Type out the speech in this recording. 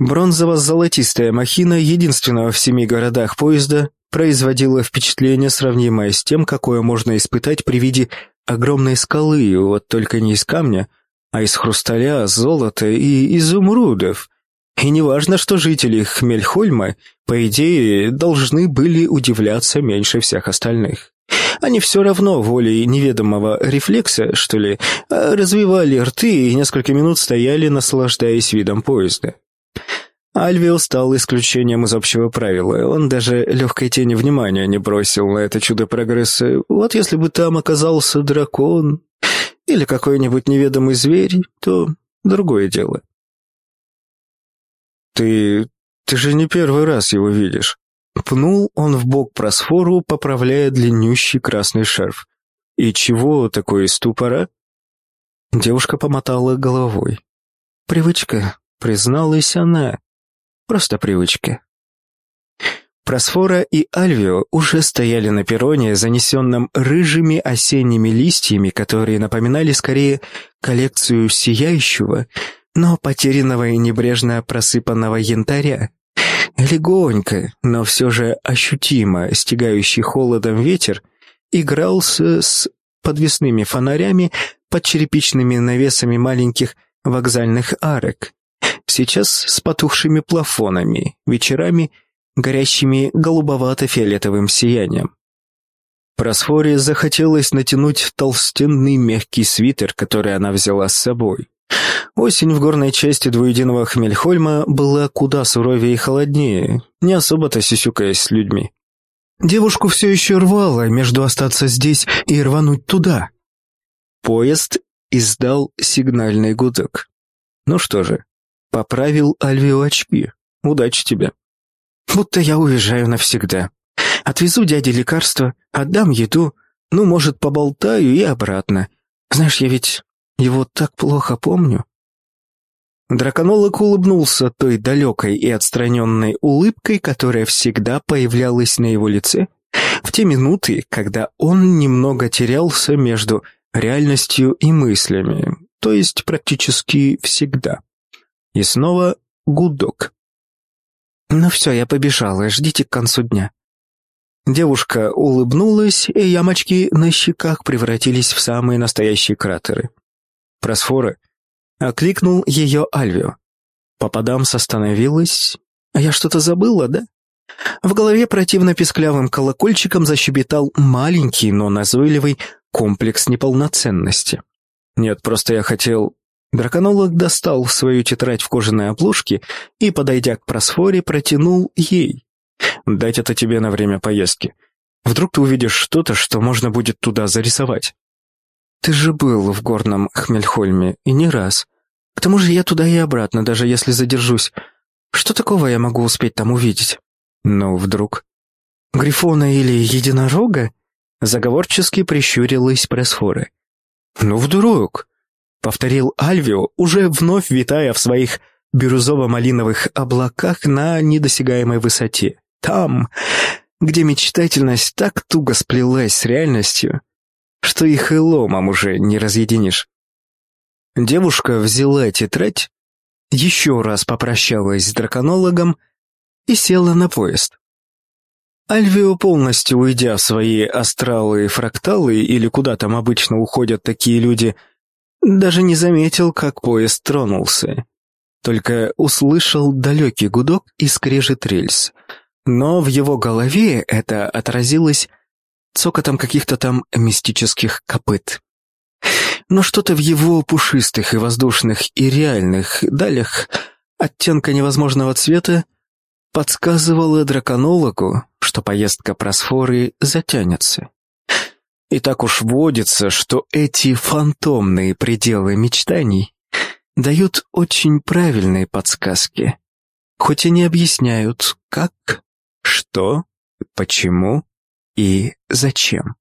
Бронзово-золотистая махина единственного в семи городах поезда производила впечатление, сравнимое с тем, какое можно испытать при виде огромной скалы, вот только не из камня, а из хрусталя, золота и изумрудов. И неважно, что жители Хмельхольма, по идее, должны были удивляться меньше всех остальных. Они все равно волей неведомого рефлекса, что ли, развивали рты и несколько минут стояли, наслаждаясь видом поезда. Альвио стал исключением из общего правила. Он даже легкой тени внимания не бросил на это чудо прогресса. Вот если бы там оказался дракон или какой-нибудь неведомый зверь, то другое дело. «Ты... ты же не первый раз его видишь». Пнул он в бок просфору, поправляя длиннющий красный шарф. «И чего такое ступора?» Девушка помотала головой. «Привычка», — призналась она. Просто привычка. Просфора и Альвио уже стояли на перроне, занесенном рыжими осенними листьями, которые напоминали скорее коллекцию сияющего, но потерянного и небрежно просыпанного янтаря. Легонько, но все же ощутимо стегающий холодом ветер игрался с подвесными фонарями под черепичными навесами маленьких вокзальных арок. Сейчас с потухшими плафонами, вечерами горящими голубовато-фиолетовым сиянием. Просфоре захотелось натянуть толстенный мягкий свитер, который она взяла с собой. Осень в горной части двуединого Хмельхольма была куда суровее и холоднее, не особо-то сисюкаясь с людьми. Девушку все еще рвало между остаться здесь и рвануть туда. Поезд издал сигнальный гудок. Ну что же, поправил Альвио очки. Удачи тебе. Будто я уезжаю навсегда. Отвезу дяде лекарства, отдам еду, ну, может, поболтаю и обратно. Знаешь, я ведь его так плохо помню». Драконолог улыбнулся той далекой и отстраненной улыбкой, которая всегда появлялась на его лице в те минуты, когда он немного терялся между реальностью и мыслями, то есть практически всегда. И снова гудок. «Ну все, я побежала, ждите к концу дня». Девушка улыбнулась, и ямочки на щеках превратились в самые настоящие кратеры. Просфора окликнул ее Альвио. Попадамс остановилась. А я что-то забыла, да? В голове противно песклявым колокольчиком защебетал маленький, но назойливый комплекс неполноценности. Нет, просто я хотел... Драконолог достал свою тетрадь в кожаной обложке и, подойдя к просфоре, протянул ей. «Дать это тебе на время поездки. Вдруг ты увидишь что-то, что можно будет туда зарисовать». Ты же был в горном Хмельхольме, и не раз. К тому же я туда и обратно, даже если задержусь. Что такого я могу успеть там увидеть? Ну, вдруг. Грифона или единорога? Заговорчески прищурилась Пресфора. Ну, вдруг. Повторил Альвио, уже вновь витая в своих бирюзово-малиновых облаках на недосягаемой высоте. Там, где мечтательность так туго сплелась с реальностью, что их и ломом уже не разъединишь. Девушка взяла тетрадь, еще раз попрощалась с драконологом и села на поезд. Альвио, полностью уйдя в свои астралы и фракталы, или куда там обычно уходят такие люди, даже не заметил, как поезд тронулся. Только услышал далекий гудок и скрежет рельс. Но в его голове это отразилось цокотом каких-то там мистических копыт. Но что-то в его пушистых и воздушных и реальных далях оттенка невозможного цвета подсказывало драконологу, что поездка просфоры затянется. И так уж водится, что эти фантомные пределы мечтаний дают очень правильные подсказки, хоть и не объясняют, как, что, почему и зачем.